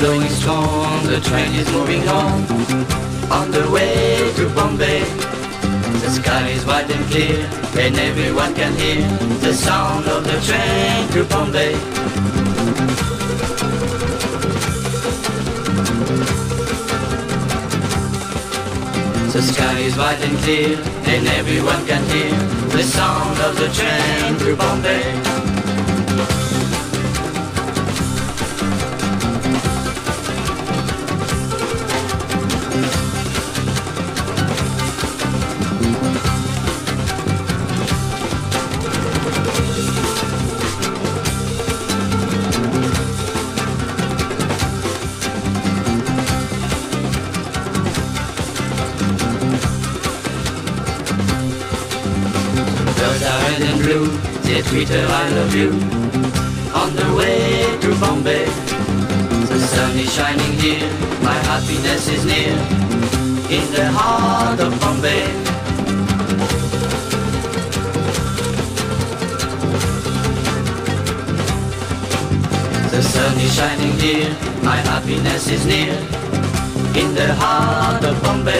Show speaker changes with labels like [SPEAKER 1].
[SPEAKER 1] blowing strong, the train is moving on, on the way to white and clear, and everyone can hear the sound of the train to Bombay. The sky is white and clear, and everyone can hear the sound of the train to Bombay. Red and blue, they twitter I love you. On the way to Bombay, the sun is shining here, my happiness is near. In the heart of Bombay. The sun is shining here, my happiness is near. In the heart of Bombay.